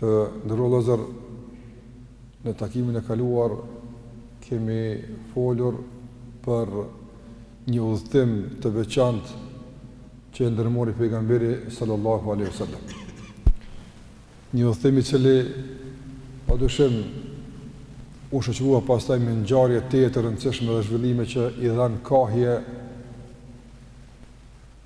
Të nderuar vëllezër, në takimin e kaluar kemi folur për një udhëtim të veçantë që e ndërmori pejgamberi sallallahu aleyhi sallam. Një udhëtim i cili pa dyshim u shoqërua pastaj me ngjarje tejet të rëndësishme dhe zhvillime që i dhanë kahje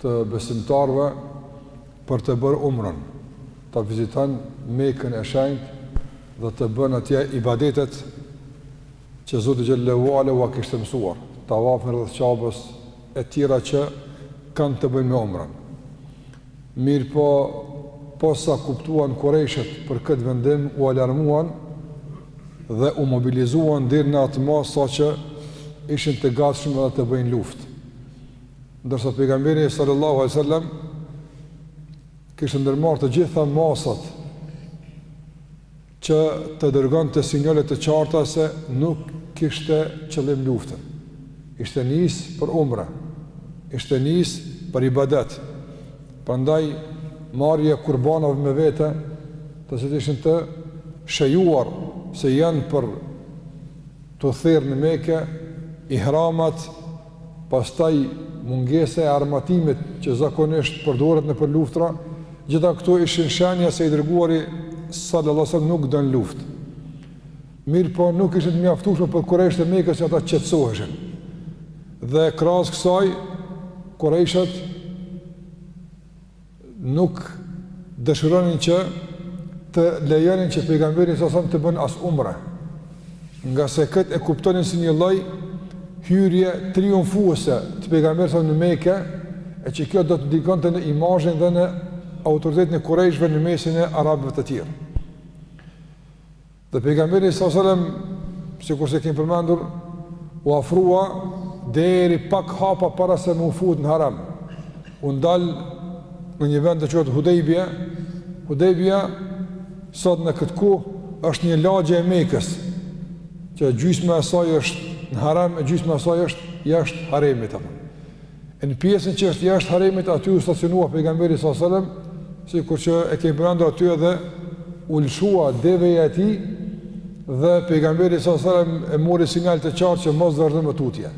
të besimtarëve për të bërë umrën, ta viziton Mekën e Shenjtë dhe të bën atje ibadetet që Zoti xhel-le ue ala ua kishte mësuar, tavafin rreth Qabës e tjera që kanë të bëjnë me umrën. Mirëpo, posa kuptuan kurejshet për këtë vendim, u alarmuan dhe u mobilizuan deri në atë masë saqë ishin të gatshme dhe të bëjnë luftë. Ndërsa pejgamberi sallallahu alaihi wasallam kishte ndërmarrë të gjitha masat që të dërgonte sinjale të qarta se nuk kishte qëllim luftën. Ishte nis për umre. Ishte nis për ibadet. Prandaj marrja e kurbanave me vete, të cilët ishin të shenjuar se janë për t'u therë në Mekë, ihramat pastaj mungesa e armatimit që zakonisht përdoret nëpër luftra, gjitha këto ishin shenja se i dërguari sallallahu alaihi wasallam nuk don luftë. Mirëpo nuk ishin të mjaftueshme për kurejshët e Mekës që ata qetësoheshin. Dhe krahas kësaj, kurejshët nuk dëshironin që të lejonin që pejgamberi s.a.s. të bën as umre, ngase këtë e kuptonin si një lloj hyrje triumfuese të pejgamberit s.a.s. në Meke, e që kjo do të ndikonte në imazhin dhe në autoritetin e kurejshve në mesin e arabëve të tjerë. Dhe pejgamberi sallallahu alajhi wasallam, sikurse kemi përmendur, u afrua deri pak hapa para se me u fut në haram. U ndal në një vend që quhet Hudejbia. Hudejbia sot në këtë kohë është një lagje e Mekës, që gjysma e saj është në haram e gjysma e saj është jashtë haremit apo. E në pjesën që është jashtë haremit, aty u stacionua pejgamberi s.a.s. Sikur që e kemi përmendur aty edhe u lëshua deveja e tij dhe pejgamberi s.a.s. e mori sinjal të qartë që mos vazhdo më tutje.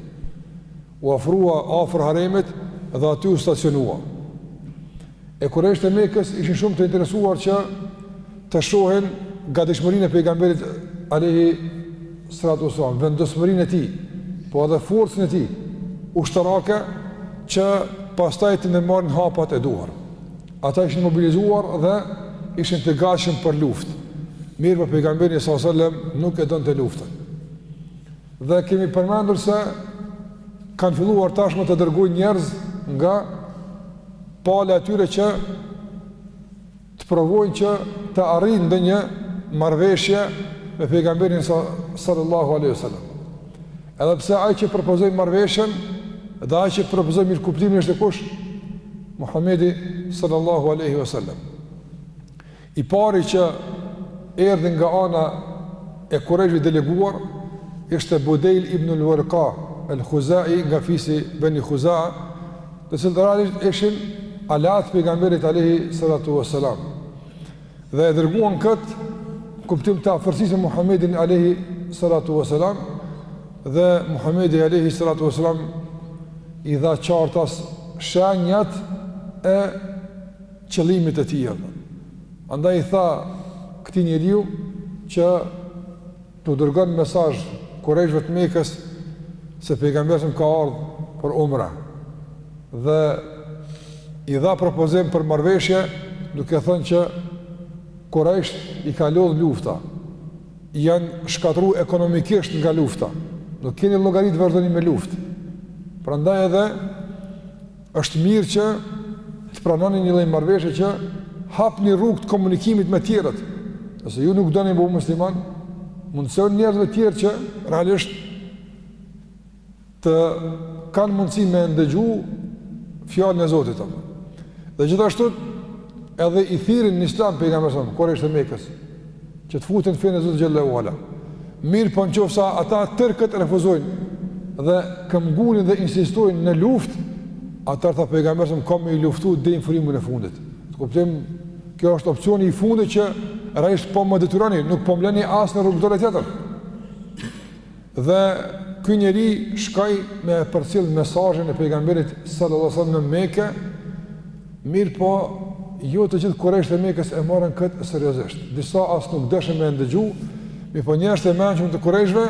U afrua afër haremit dhe aty u stacionua. E kurejshët e Mekës ishin shumë të interesuar që të shohin gatishmërinë e pejgamberit alaihi salatu wasallam, vendosmërinë e tij, po edhe forcën e tij ushtarake që pastaj të ndërmarrin hapat e duhur. Ata ishin mobilizuar dhe ishin të gatshëm për luftë. Mirëpo pejgamberi sallallahu alaihi wasallam nuk e donte luftën. Dhe kemi përmendur se kanë filluar tashmë të dërgojnë njerëz nga pala e tyre që të provojnë që të arrijnë ndonjë marrëveshje me pejgamberin sallallahu alaihi wasallam. Edhe pse ai që propozoi marrëveshjen dhe ai që propozoi mirëkuptimin është kush? Muhamedi sallallahu alaihi wasallam. I pari që erdhi nga ana e kurejshëve deleguar ishte Budejl ibn al-Warqa al-Khuzai nga fisi Beni Khuza'a, të cilët realisht ishin aleatë të pejgamberit alayhi salatu wassalam. Dhe e dërguan kët kuptim të afërsisë me Muhamedin alayhi salatu wassalam dhe Muhamedi alayhi salatu wassalam i dha qartas shenjat e qëllimit të tij apo. Andaj i tha këtij njeriu që t'u dërgon mesazh kurejshëve të Mekës se pejgamberi alejhi selam ka ardh për Umra. Dhe i dha propozim për marrëveshje duke thënë që kurejshët i ka lodh lufta. Janë shkatrru ekonomikisht nga lufta. Nuk keni llogari të vazhdoni me luftë. Prandaj edhe Është mirë që të pranoni një lloj marrëveshje që hapni rrugë të komunikimit me tjerët. Nëse ju nuk doni m'u bo musliman, mundësoni njerëzve tjerë që realisht të kanë mundësi me ndëgju fjalën e Zotit apo. Dhe gjithashtu edhe i thirri në Islam pejgamberi alejhi selam kurejshët e Mekës. që të futen n'fenë e Zotit xhele ue ala. Mirëpo në qoftë se ata tërë këtë refuzojnë dhe këmbëngulin dhe insistojnë në luftë, atëherë tha pejgamberi alejhi selam kam me i luftu deri në frymën e fundit. N'kuptim, kjo është opsioni i fundit që realisht po më detyroni, nuk po m'leni asnjë rrugëdalje tjetër. Dhe ky njeri shkoi me përcjell mesazhin e pejgamberit sallallahu alajhi wasallam në Mekë, mirëpo jo të gjithë kurejshët e Mekës e morën këtë seriozisht. Disa as nuk deshën me ndëgju, mirëpo njerëzit e mençëm të kurejshëve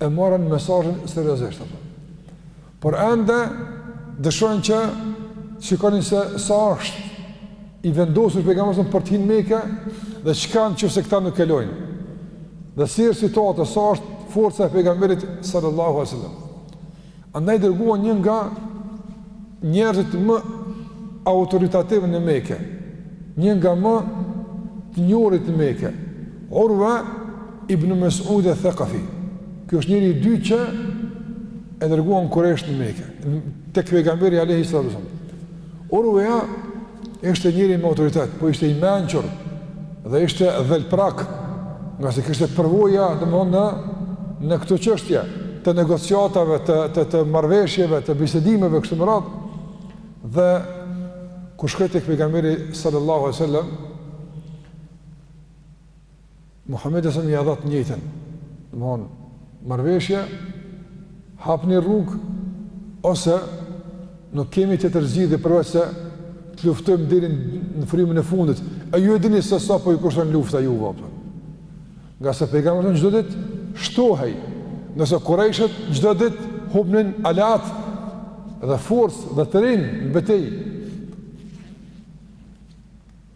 e morën mesazhin seriozisht apo. Por ende dëshirojnë që shikonin se sa është i vendosur pejgamberi alayhi salam për të hi në Mekë dhe çka në qoftë se këta nuk e lojnë. Dhe si është situata, sa është forca e pejgamberit sallallahu alaihi wasallam. Andaj dërguan një nga njerëzit më autoritativë në Mekë, një nga më të njohurit në Mekë, Urwa Ibn Mes'ud al-Thaqafi, ky është njeri i dytë që e dërguan Kurajshët në Mekë, tek pejgamberi alayhi salatu wasallam. Urveja ishte njeri me autoritet, po ishte i mençur dhe ishte dhelprak, ngase kishte përvoja domthonë në në këto çështje të negociatave, të të të marrëveshjeve, të bisedimeve kështu me radhë. Dhe kur shkoi tek pejgamberi sallallahu alaihi wasallam, Muhamedi alayhi salam ia dha të njëjtën. Domthon marrëveshje hapni rrugë ose nuk kemi tjetër zgjidhje përveç se të luftojmë deri në frymën e fundit. E ju e dini se sa po i kushton lufta juve apo? Ngase pejgamberi çdo ditë shtohej, ndërsa kurajshët çdo ditë hupnin aleatë dhe forcë dhe terren në betejë.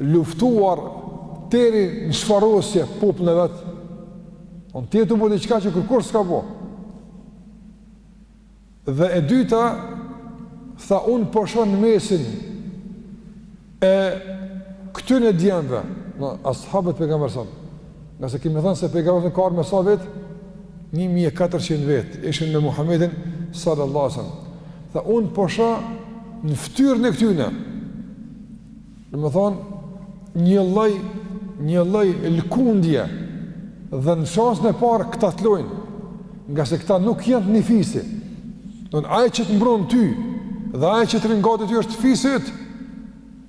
luftuar deri në shfarosje popullin e vet. Domthon ti je tu bo diçka që kurkush s'ka bo. Dhe e dyta tha unë po shoh në mesin e këtyne djemve, në ashabët e pejgamberit alayhi salam, ngase kemi thënë se pejgamberi alayhi salam ka ardhë me sa vetë, 1400 vetë, ishin me Muhammedin sallallahu sallam. Tha unë po shoh në ftyrën e këtyne, Domethënë, një lloj, një lloj lkundje, dhe në çastin e parë këta të lojnë, ngase këta nuk janë të një fisi. Domthon ai që të mbron ty, dhe ai që të rrin gati ty është fisit,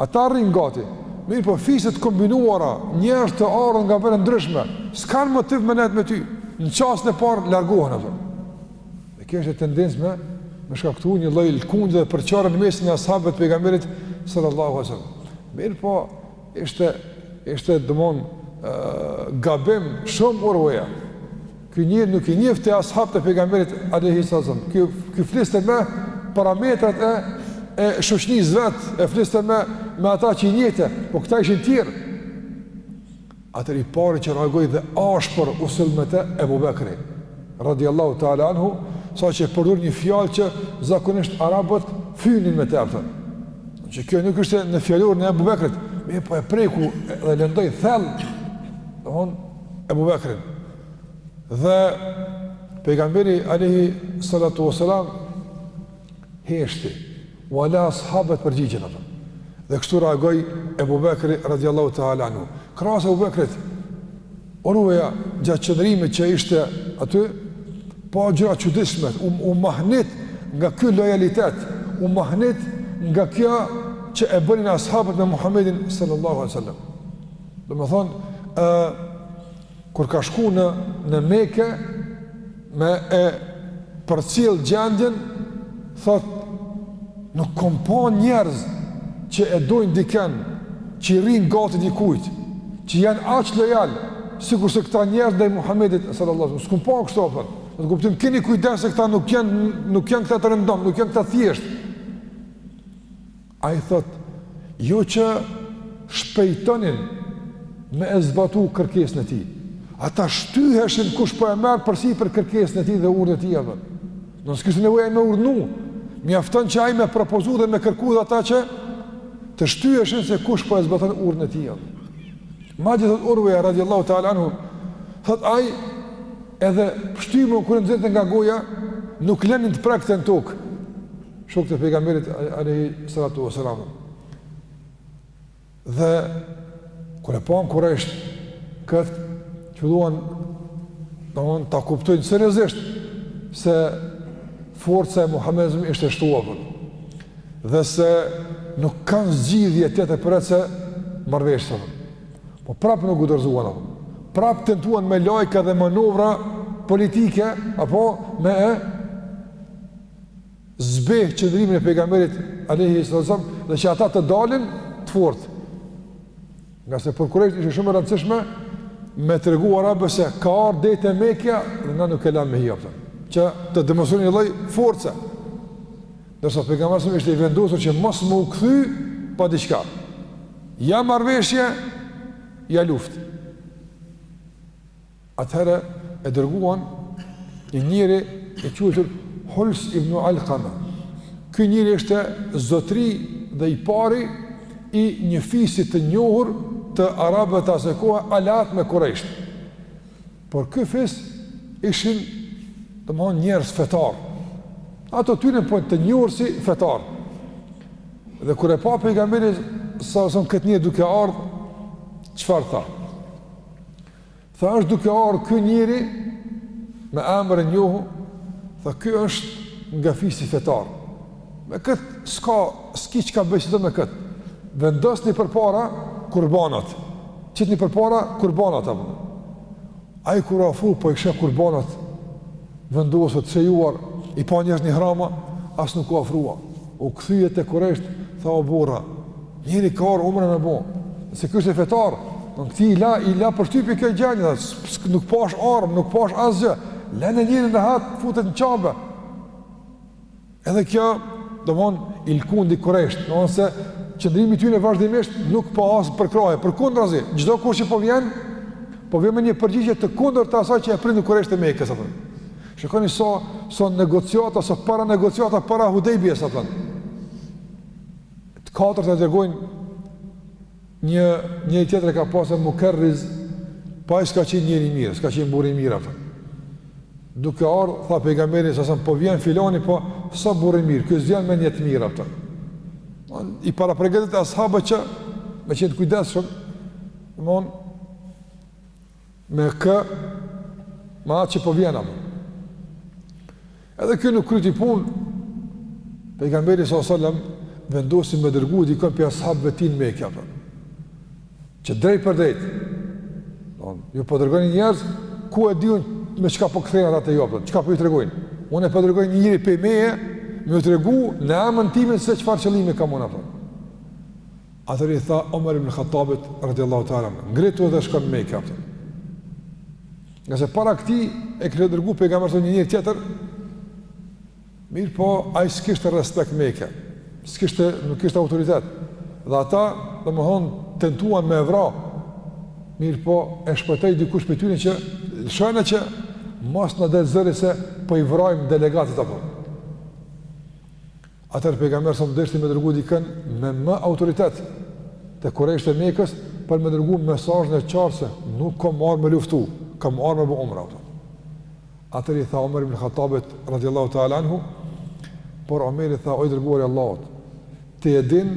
ata rrinë gati. Mirëpo fiset e kombinuara, njerëz të ardhun nga vende të ndryshme, s'kanë motiv me nejt me ty, në çastin e parë largohen ata Dhe kjo ishte tendencë me, me shkaktu një lloj lkundje dhe përçarje në mesin e ashabëve të pejgamberit sallallahu a sallam. Mirëpo, ishte, ishte domthon uh, gabim shumë Urveja. Ky njeri nuk i njifte ashabët e pejgamberit aleyhi sallam. Ky, ky fliste me parametrat e, e shoqnisë vet, e fliste me, me ata që i njihte, po këta ishin tjerë. Atëherë i pari që reagoi dhe ashpër u sill me të Ebu Bekri, radijallahu ta'ala anhu, sa që e përdor një fjalë që zakonisht arabët fynin me të, a e kupton. Që kjo nuk ishte në fjalorin e Ebu Bekrit, mirëpo e preku dhe lëndoi thellë, domethon Ebu Bekrin. Dhe pejgamberi Alehi Salatu Veselam heshti, ua la ashabëve përgjigjen apo. Dhe kështu reagoi Ebu Bekri radijallahu ta'ala anhu. Krahas Ebu Bekrit, Urweja gjatë qëndrimit që ishte aty, pa gjëra të çuditshme, u, u mahnit nga ky lojalitet, u mahnit nga kjo që e bënin ashabët me Muhammedin sallallahu alaihi wasallam. Domethënë, ë Kur ka shku në, në Mekë, me e përcjellë gjendjen, thot, nuk kom pa njerëz që e dojnë diken, që i rrinë gati dikujt, që janë aq lojal, sikurse këta njerëz ndaj Muhammedit, sallallahu sallam, s'kom pa kështu, apo, në atë kuptim, keni kujdes se këta nuk janë, nuk janë këta të rëndom, nuk janë këta të thjeshtë. Ai thotë, jo që shpejtonin me e zbatu kërkesën e tij, ata shtyheshin kush po e merr përsipër kërkesën e tij dhe urdhën e tij apo. Domethënë s'kishte nevojë ai me urdhnu, mjafton që ai me propozu dhe me kërku dhe ata që të shtyheshin se kush po e zbaton urdhën e tij apo. Madje thot Urweja radiallahu ta'ala anhu, thot ai edhe pështymë kur e nxirrte nga goja, nuk e lënin të prekte n'tokë. Shokët e pejgamberit alaihi salatu wasalam. Dhe kur e panë Kurejsh kët filluan domthon ta kuptojnë seriozisht se forca e Muhamedit ishte shtuar. Dhe se nuk kanë zgjidhje tjetër përveçse marrveshja. Po prapë nuk u dorëzuan. Prapë tentuan me lajka dhe manovra politike apo me e zbeh qëndrimin e pejgamberit alayhi sallam dhe që ata të dalin të fortë. Nga se për Kurejsh ishte shumë e rëndësishme me u tregu arabëve se ka ardh deri te Mekja dhe na nuk e lamë me hi, a e kupton. Që të demonstrojnë një lloj force. Ndërsa pejgamberi ishte i vendosur që mos me u kthy pa diçka. Ja marrveshje, ja luftë. Atëherë e dërguan një njeri i quajtur Huls ibn Alkama. Ky njeri ishte zotri dhe i pari i një fisit të njohur të arabëve të asaj kohe, aleat me Kurejsht. Por ky fis ishin domthon njerëz fetar. Ato tyre po të njohur si fetar. Dhe kur e pa pejgamberi s.a.s. këtë njeri duke ardh, çfarë tha? Tha është duke ardhë ky njeri me emër e njohu, tha ky është nga fisi fetar. Me këtë s'ka, s'ki çka bisedon me këtë. Vendosni përpara kurbanat. Qitni përpara kurbanat. Apo. Ai kur u afru, po i sheh kurbanat. vendosur të shenjuar, i pa njerëz në ihrama, as nuk u afrua. U kthye te Kurejshit, tha o burra, njeri ka ardh umre me bo. Se ky ishte fetar, domthon këtij i la i la përshtypje kjo gjendje, nuk pash armë, nuk pash asgjë. Lëne njerin rahat, futet në Qabe. Edhe kjo, domethon, i lkundi kurejsht, domethon se qëndrimi i tyre vazhdimisht nuk po has përkrahje, përkundrazi, çdokush që po vjen, po vjen me një përgjigje të kundërt të asaj që e pritnin kurejshtë e Mekës apo. Shikoni sa sa negociata, sa paranegociata para Hudejbies apo. Të katërt e dërgojnë Një, njeri tjetër e ka pas emrin Mukerriz, po ai s'ka qenë njeri i mirë, s'ka qenë burrë i mirë apo. Duke ardhë, tha pejgamberi s.a.s., po vjen filani, po s'a burrë i mirë, ky s'vjen me nijet të mirë apo. I parapërgatit ashabët që me qenë të kujdesshëm, domon, Me kë? Me atë që po vjen apo? Edhe ky nuk kryti punë, pejgamberi s.a.s. vendosi me dërgu dikënd prej ashabëve t'vet në Mekë, apo? që drejtpërdrejt, ju po dërgoni njerëz, ku e di un me çka po kthehen ata te ju apo, çka po ju tregojnë? Unë po e dërgoj një njeri prej meje, me ju tregu në emën tim se çfarë qëllimi kam unë apo. Atëherë i tha Omer ibn Khattabit, radijallahu ta'ala anhu, Ngritu dhe shko në Mekë, apo. Ngase para këtij e kish dërgu pejgamberi s.a.s. një njeri tjetër, mirëpo, ai s'kishte respekt në Mekë, s'kishte, nuk kishte autoritet, dhe ata, domethonë, tentuan me e vra, mirëpo, e shpëtoi dikush prej tyne që, lshone që, mos na del zëri se, po i vrajmë delegatit apo. Atëherë pejgamberi s.a.v.s. dëshiroi me dërgu dikën me më autoritet te kurejshët e Mekës për me dërgu mesazhin e qartë se nuk kam ardhë me luftu, kam ardhë me bo umra. Atëherë i tha Omer ibn Khattabit radhiyallahu ta'ala anhu, por Omeri tha o i dërguari i Allahut, ti e din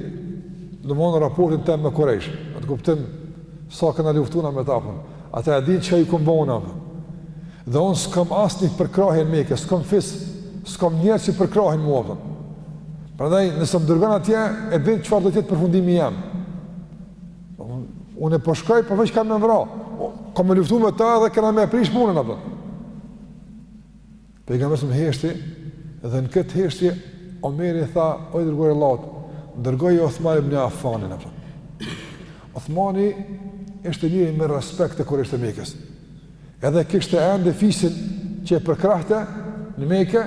domethënë raportin tem me kurejsh, n'atë kuptim sa kena luftu ne me ta apo. Ata e dinë çka i kom bo apo. Dhe unë s'kam asnjë përkrahje në Mekë, s'kam fis, s'kam njerëz që më përkrahin mua apo. Prandaj nëse më dërgon atje, e din çfarë do të jetë përfundimi jem. Unë po shkoj, po veç kan me m'vra. Kam me luftu me ta dhe kena me prish punën apo. Pejgamberi s.a.v.s. heshti dhe në këtë heshtje Omeri tha, o i dërguari i Allahut, dërgoje Uthman ibn Affanin apo. Uthmani ishte njeri me respekt te kurejshët e Mekës. Edhe kishte ende fisin që e përkrahte në Mekë,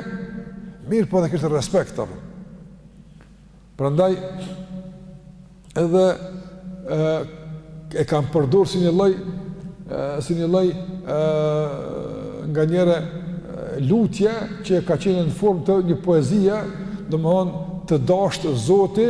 mirëpo edhe kishte respekt, apo. Prandaj, edhe e, e kanë përdor si një lloj, e, si një lloj e, nga njëra lutje që ka qenë në formë të një poezie, domethënë të dashtë zoti,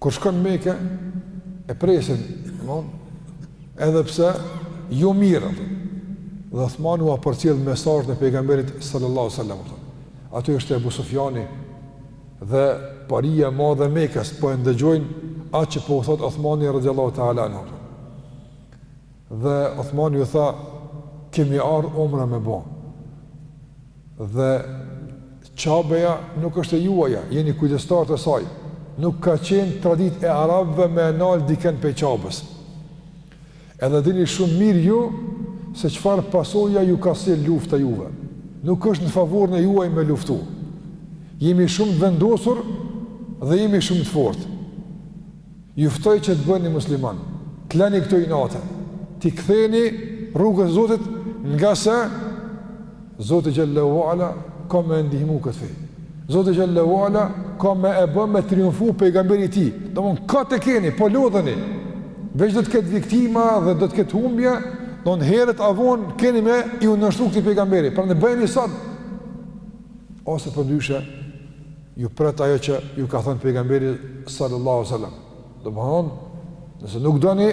Kur shkon në Mekë e presin, domthonë, edhe pse jo mirë atë. Dhe Uthmani ua përcjell mesazhin e pejgamberit sallallahu alaihi wasallam. Aty ishte Abu Sufjani dhe paria e madhe e Mekës po e ndëgjojnë atë që po u thot Uthmani radhiyallahu ta'ala anhu. Dhe Uthmani u tha, Kemi ardhë umra me bo. Dhe Qabeja nuk është e juaja, jeni kujdestarët e saj. Nuk ka qenë traditë e Arabëve me e nal dikën pej Qabes. Edhe e dini shumë mirë ju se çfarë pasoja ju ka sjell lufta juve. Nuk është në favorin e juaj me luftu. Jemi shumë të vendosur dhe jemi shumë të fortë. Ju ftoj që të bëni musliman, të lani këto inate, t'i ktheni rrugës së Zotit, ngase Zoti xhel-le ue ala ka me e ndihmu këtë fe. Zoti xhel-le ue ala ka me e bë me triumfu pejgamberin e tij. Domthon kot e keni, po lodheni. Veç do të ketë viktima dhe do të ketë humbje, domthon herët a vonë keni me iu nënshtru këtij pejgamberi. Prandaj bëjeni sot ose përndryshe Ju pret ajo që ju ka thënë pejgamberi sallallahu alaihi wasallam. Domthon, nëse nuk doni,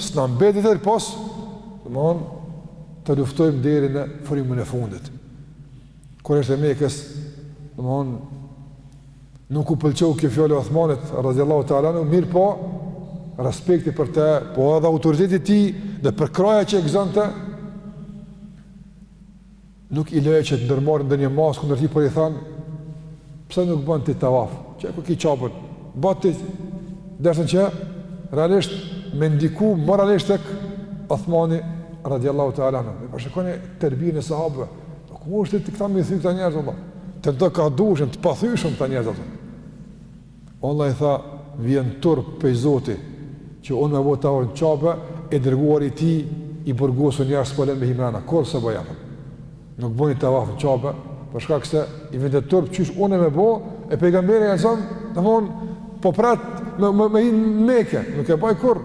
s'na mbetet tjetër pos, domthon të luftojmë deri në frymën e fundit. Kurejshët e Mekës, domthon nuk u pëlqeu kjo fjalë e Uthmanit radhiyallahu ta'ala anhu, mirëpo respekti për të, po edhe autoriteti i tij dhe përkrahja që e gëzonte, Nuk i lejoi që të ndërmarrin ndonjë masë kundër tij, por i thanë, Pse nuk bën ti tavaf? Qe ku e ki Qaben? Bon ti. Derisa që realisht me ndiku moralisht tek Uthmani radiallahu ta'ala anhu. Dhe po shikoni terbijen e sahabëve. Ku është këta me thy këta njerëz, a po. Të nderuar, ka dushëm, të pathyshëm këta njerëz, apo. Vallah i tha, Vjen turp pej Zoti, që unë me bo tavaf në Qabe, i dërguari i Tij i burgosur jashtë s'po e lënë me hi mrena, kurrë s'e boj apo. Nuk boni tavaf në Qabe, për shkak se i vinte turp qysh unë me bo, e Pejgamberi alajhi selam, domthon, po pret me me me hi në Mekë, nuk e baj kurrë.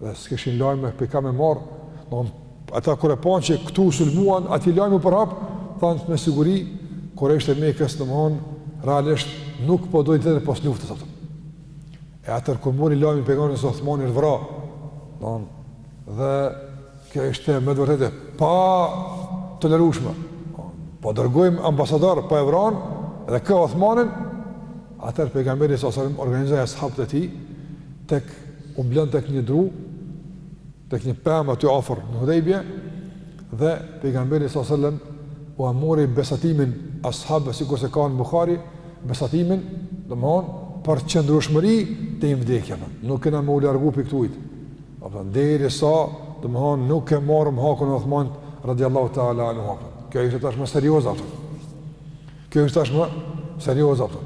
Dhe s'kishin lajme, prej kah me marrë, ata kur e panë që këtu u sulmuan, atje lajmi u përhap, thanë me siguri, kurejshtë e Mekës domethon, realisht nuk po dojnë të presin luftës apo. E atëherë kur mori lajmin pejgamberi se Othmani është vra, domethon, dhe kjo ishte me të vërtetë e patolerushme, po dërgojmë ambasador, pa po e vrajnë, dhe kë Othmanin, Atëherë pejgamberi sallallahu alajhi wasallam organizoi ashabët e tij tek u mbledhën tek një dru, tek një pemë aty afër në Hudejbje dhe pejgamberi sallallahu alajhi wasallam ua mori besatimin ashabëve sikurse ka në Buhari, besatimin, domthonë për qëndrueshmëri deri n'vdekje, që nuk kena më u largu prej këtujt, apo derisa, domethanë, nuk e marrëm hakun e Othmanit, radiallahu ta'ala, anhu hakun. Kjo ishte tashmë serioze, apo. Kjo është tashmë serioze apo?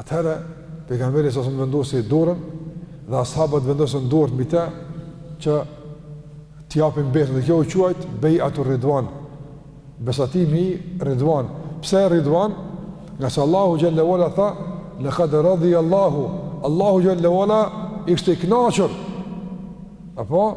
Atëherë pejgamberi a.s. vendosi dorën dhe ashabët vendosën dorën mbi të që t'i japin besën dhe kjo u quajt Bejatu Ridwan. Besatimi Ridwan. Pse Ridwan? Ngase Allahu xhel-le ve ala tha, "Laqad radiya Allahu." Allahu xhel-le ve ala ishte i kënaqur. Apo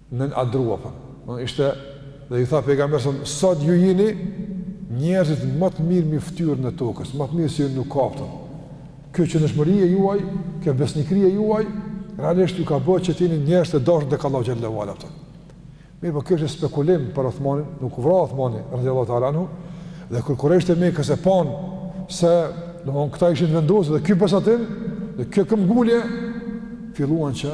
nderuar tha domethënë ishte dhe ju tha pejgamberi se sot ju jini njerëzit më të mirë mi fytyrën e tokës më të mirë se ju nuk ka apo kjo qëndrueshmëri e juaj kjo besnikri e juaj realisht ju ka bërë që t'jini njerëz të dashtë tek Allahu xhel-le ve ala apo mirëpo kjo është spekulim për Othmanin nuk u vra Othmani radiallahu ta'ala anhu dhe kur kurejshët e Mekës e panë se domethon këta ishin vendosë dhe ky besatim dhe kjo këmbëngulje filluan që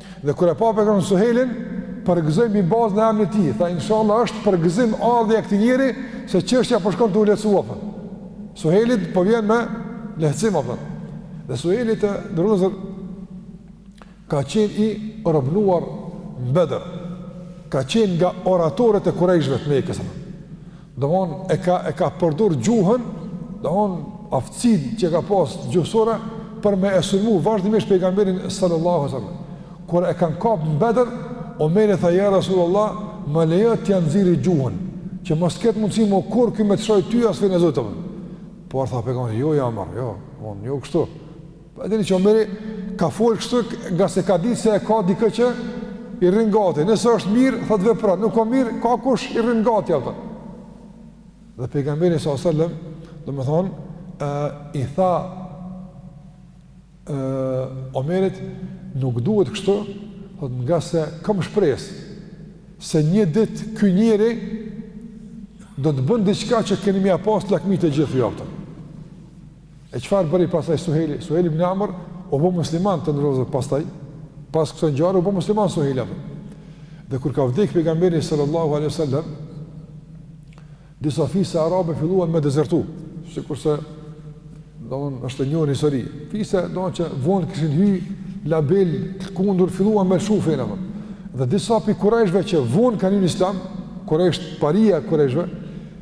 Dhe kur e pa pejgamberi Suhejlin, përgëzoi mbi bazën e emrit të tij, tha inshallah është përgëzim ardhja e këtij njeri se çështja po shkon tu u lehtësu apo. Suhejli po vjen me lehtësim apo. Dhe Suhejli të nderuar vëllezër ka qenë i robnuar në Bedër. Ka qenë nga oratorët e Kurejshëve të Mekës. Domethonë e ka e ka përdor gjuhën, domethonë aftësinë që ka pas gjuhësore për me e sulmu vazhdimisht pejgamberin sallallahu alaihi wasallam. Kur e kanë kap në Bedër, Omeri tha ja Rasulullah, më lejo t'ia nxirri gjuhën, që mos të ketë mundësi mo kurrë ky me të sha ty as fenë e Zotit. Por tha pejgamberi, jo ja Omar, jo, unë jo kështu. Po e dini që Omeri ka folë kështu nga se ka ditë se e ka dikë që i rrinë gati. Nëse është mirë, tha, vepron, nuk o mirë, ka kush i rrinë gati, ja, Dhe pejgamberi s.a.s. domethonë, e, i tha e, Omerit, nuk duhet kështu, thot nga se kam shpresë, se një ditë ky njeri do të bën diçka që keni me ia pasë lakmi të gjithë, ja, E çfarë bëri pastaj Suheli? Suheli ibn Amr u bë musliman të nderuar pastaj. Pas kësaj ngjarje u bë musliman Suheli atë. Dhe kur ka vdek pejgamberi sallallahu alaihi wasallam, disa fise arabe filluan me dezertu, sikurse domthon është e njohur në histori. Fise domthon që vonë kishin hy labil, kundër filluan me u shfaq atë. Dhe disa pi kurejshve që vonë kanë hy në islam, kurejsh paria e kurejshve,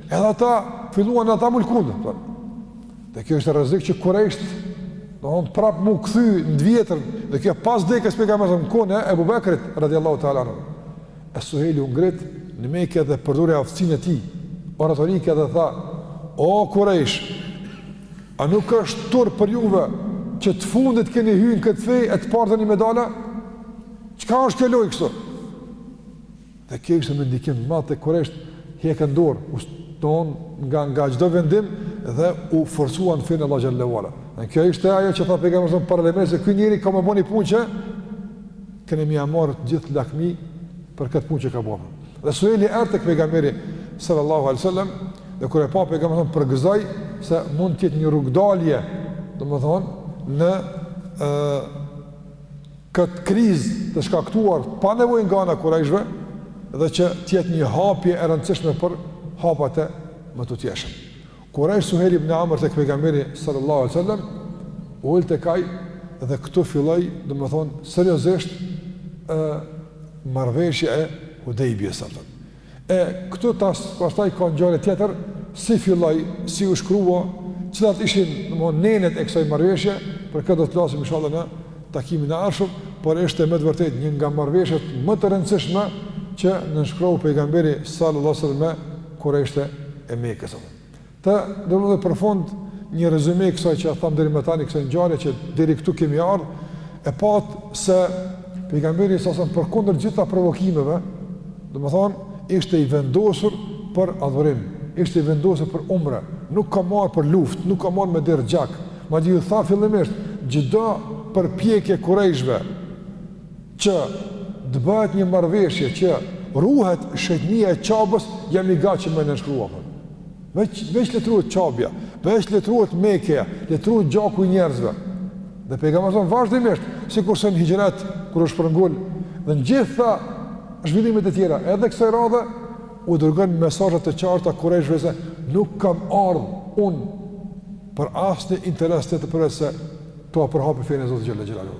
Edhe ata filluan ata m'u lëkundë, po. Dhe kjo ishte rrezik që kurejsht, domethonë prapë m'u kthy në t'vjetrën, dhe kjo pas dekës pejgamberit, në kohën e Ebu Bekrit, radiallahu ta'ala anhu. E Suhejli u ngrit, në Mekë dhe përdori aftësinë e tij, oratorike dhe tha, o kurejsh, a nuk është turp për juve, që të fundit keni hy në këtë fe, e të parët doni me dalë? Çka është kjo lojë kështu? Dhe kjo ishte me ndikim të madh te kurejshët, hekën dorë, u sthonë nga nga çdo vendim dhe u forcuan në fenë e Allahut azze ue xhel. Dhe kjo ishte ajo që tha pejgamberi s.a.s. paralajmëroi se ky njeri ka me bo ni punë që keni me ia marrë të gjithë lakmi për këtë punë që ka bërë. Dhe Suheli erdhi tek pejgamberi sallallahu alaihi wasallam dhe kur e pa pejgamberi përgëzoi se mund të jetë një rrugdalje, domethënë në ë këtë krizë të shkaktuar pa nevojë nga ana e Kurajshëve dhe që të jetë një hapje e rëndësishme për hapat e mëtutjeshëm. Kurajsh Suhejl ibn Amr tek pejgamberi sallallahu alaihi wasallam u ul tek ai dhe këtu filloi, domethënë seriozisht ë marrëveshja e Hudejbjes atë. E këtu tash pastaj ka ngjarje tjetër, si filloi, si u shkrua, cilat ishin domthon nenet e kësaj marrëveshje, për këtë do të flasim inshallah në takimin e ardhshëm, por ishte me të vërtetë një nga marrëveshjet më të rëndësishme që nënshkroi pejgamberi sallallahu alajhi wasallam me kurajshët e Mekës. Të për fund një rezume kësaj që thamë deri më tani kësaj ngjarje që deri këtu kemi ardh e patë se pejgamberi sa sa përkundër gjitha provokimeve, domethënë ishte i vendosur për adhurim, ishte i vendosur për umre, nuk ka marrë për luftë, nuk ka marrë me derdh gjak, madje ju tha fillimisht, çdo përpjekje kurejshve, që të bëhet një marrëveshje që ruhet shenjtnia e Qabës, jam i gatshëm me nënshkrua. Veç veç le t'ruhet Qabja, veç le t'ruhet Mekja, le t'ruhet gjaku i njerëzve. Dhe pejgamberi son vazhdimisht, sikurse në hixhret kur është shpërngul dhe në gjitha zhvillimet e tjera, edhe kësaj radhe u dërgon mesazhe të qarta kurejshve se nuk kam ardh unë për asnjë interes tjetër përveçse ta përhapi fenë e Zotit xhele xhelaluhu.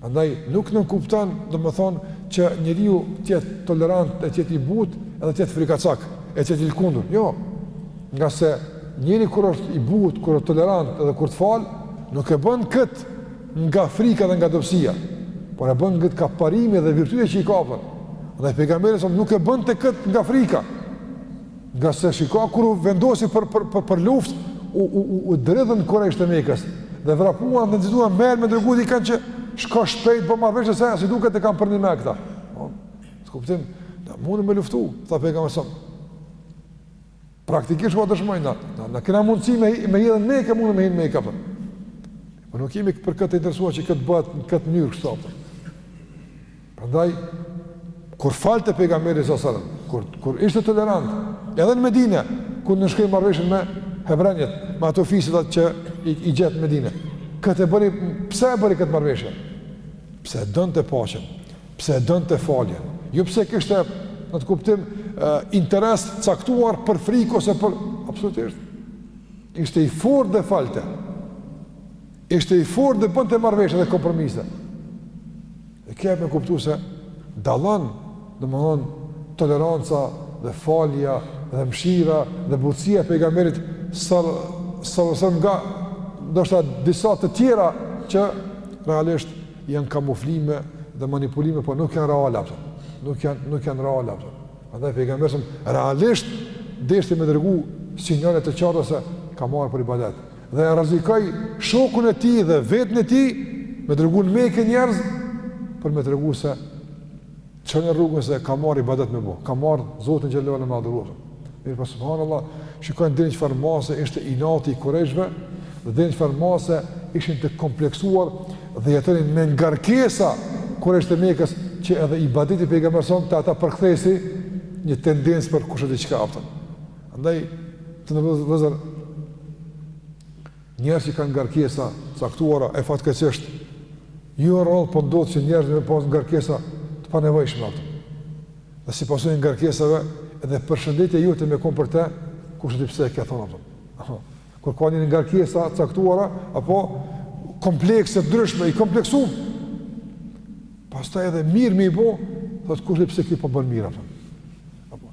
Andaj nuk nënkupton, domethënë, që njeriu të jetë tolerant, të jetë i butë, edhe të jetë frikacak, e të jetë i lëkundur. Jo. Nga se njeri kur është i butë, kur është tolerant edhe kur të fal, nuk e bën kët nga frika dhe nga dobësia, por e bën këtë nga parimi dhe virtyti që i ka për. Andaj pejgamberi sa nuk e bënte kët nga frika. Nga se shiko, kur u vendosi për, për, për, për luft, u, u, u, u dridhen kurejshët e Mekës, dhe vrapuan dhe nxituan menjëherë me dërgu dikan që shko shpejt, bo marrëveshje se, si duket e kanë përnjëmend këta. Po, së kuptim, a mund me luftu, tha pejgamberi sëm. Praktikisht u dëshmoi, na, na, na kena mundësi me, me hi në Meke, mund me hi në Meke, për. Po. po nuk jemi për këtë t'interesuar që të bëhet në këtë mënyrë kështu, për. Prandaj kur falte pejgamberi sa selam, kur kur ishte tolerant, edhe në Medinë, kur nënshkroi marrëveshjen me hebrenjët, me ato fiset që i, i gjet në Medinë. Këtë e bëri, pse e bëri këtë marrëveshje? Pse e donte paqen, pse e donte faljen. Jo pse kishte në të kuptim interes të caktuar për frikë ose për absolutisht. Ishte i fortë dhe falte. Ishte i fortë dhe bënte marrëveshje dhe kompromise. E ke me kuptu se dallon, domthon toleranca dhe falja dhe mëshira dhe butësia e pejgamberit sallallahu alajhi wasallam nga ndoshta disa të tjera që realisht janë kamuflime dhe manipulime, por nuk janë reale ato. Nuk janë nuk janë reale ato. Andaj pejgamberi realisht deshti me dërgu sinjale të qarta se ka ardh për ibadet. dhe e rrezikoi shokun e tij dhe veten e tij me dërgu në Mekë njerëz për me tregu se çelni rrugën se ka ardh ibadet me bë. Ka ardh Zotin xhelalu me adhuru. Mirëpo subhanallah, shikojnë deri çfarë mase ishte inati i kurejshve dhe deri çfarë mase ishin të kompleksuar dhe jetonin me ngarkesa kurejshët e Mekës që edhe ibadeti i pejgamberit sa te ata përkthehet si një tendencë për kushedi çka, luftën. Andaj, vllezër, njerëz që kanë ngarkesa t'caktuara, e fatkeqësisht, jo rrallë po ndodhë që njerëzit me pasë ngarkesa të panevojshme ato. Dhe si pasojë e ngarkesave, edhe përshëndetja jote me kon për te, kushedi pse e ke thonë ato. Kur ka një ngarkesa t'caktuara, apo komplekse të dryshme, i kompleksum. Pastaj edhe mirë me i bo, thotë kushedi pse ky po bën mirë ato. Apo,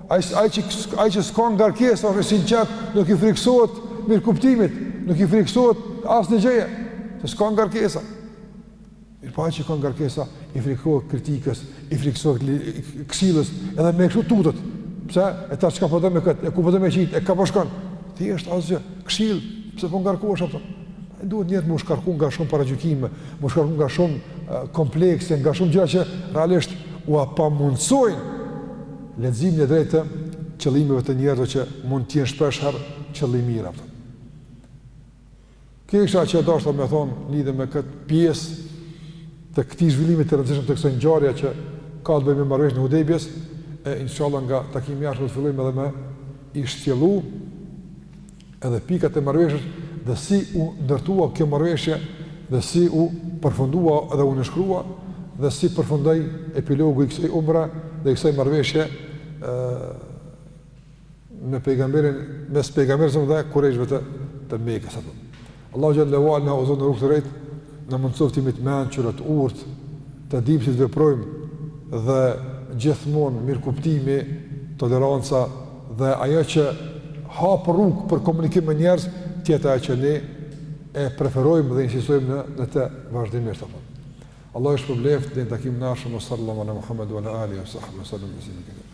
Ai ai që ai që s'ka ngarkesë është sinqert, nuk i frikësohet mirëkuptimit, nuk i frikësohet asnjë gjëje, se s'ka ngarkesa. Mirëpo ai që ka ngarkesa, i frikësohet kritikës, i frikësohet këshillës, edhe me kështu tutët. Pse? E tash çka po do me kët, e ku po don me qit, e ka po shkon. S'është asgjë, këshill, pse po ngarkohesh ato? E duhet njeri me u shkarku nga shumë paragjykime, me u shkarku nga shumë komplekse, nga shumë gjëra që realisht ua pamundësojnë Leximin e drejtë të qëllimeve të njerëzve që mund të jenë shpesh herë qëllime t'mira. Kjo ish ajo që deshta me thonë lidhje me këtë pjesë të këtij zhvillimi të rëndësishëm të kësoj ngjarje që ka të bëjë me marrëveshjen e Hudejbijes e inshallah nga takimi i ardhshëm të fillojmë edhe me i shtjellu edhe pikat e marrëveshjes dhe si u ndërtua kjo marrëveshje dhe si u përfundua dhe u nënshkrua dhe si përfundoi epilogu i kësaj umre dhe i kësaj marrëveshje ë me pejgamberin mes pejgamberit dhe kurejshëve të të Mekës apo. Allahu xhele ue ala na udhëzoftë në rrugë të drejtë, na mundësoftë të jemi të mençur, të urtë, të dimë si të veprojmë dhe gjithmonë mirëkuptimi, toleranca dhe ajo që hap rrugë për komunikim me njerëz, t'jetë ajo që ne e preferojmë dhe insistojmë në, në të vazhdimisht. Allahu ju shpërbleftë deri në takimin e ardhshëm, sallallahu ala Muhammed ue ala alihi, sallallahu ala sallallahu ala sallallahu ala